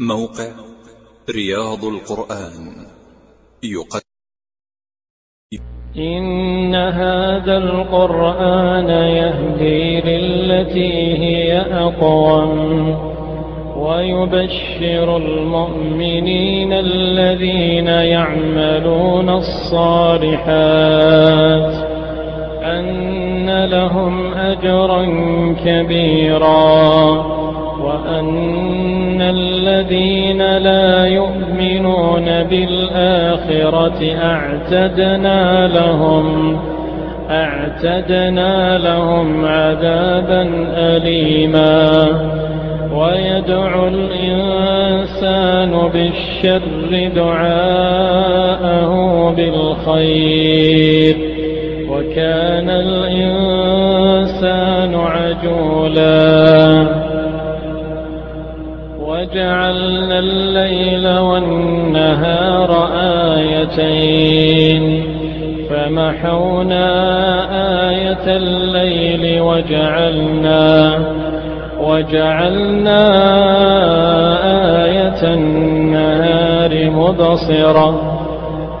موقع رياض القرآن. يقدم. إن هذا القرآن يهدي للتي هي أقوم ويبشر المؤمنين الذين يعملون الصالحات أن لهم أجرا كبيرا وأن الذين لا يؤمنون بالآخرة أعتدنا لهم أعتدنا لهم عذابا أليما. ويدعو الإنسان بالشر دعاءه بالخير. وكان الإنسان عجولا. وجعلنا الليل والنهار آيتين. فمحونا آية الليل وجعلنا وجعلنا آية النهار مبصرة.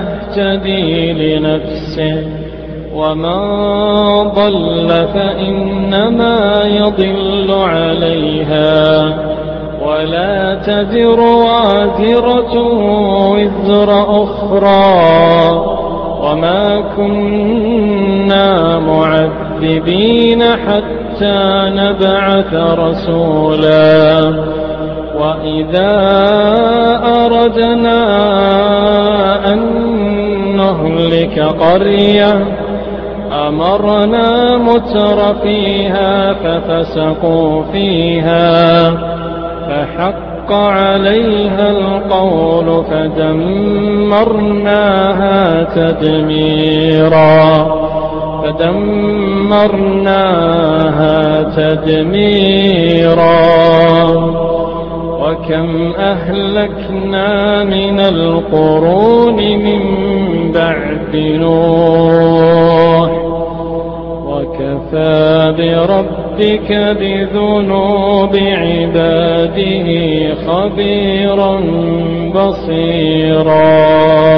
يهتدي لنفسه ومن ضل فإنما يضل عليها. ولا تذر وازرة وزر أخرى. وما كنا معذبين حتى نبعث رسولا. وإذا أردنا قرية أمرنا متر فيها ففسقوا فيها فحق عليها القول فدمرناها تدميرا فدمرناها تدميرا. وكم أهلكنا من القرون من بعد نوح وكفى بربك بذنوب عباده خبيرا بصيرا.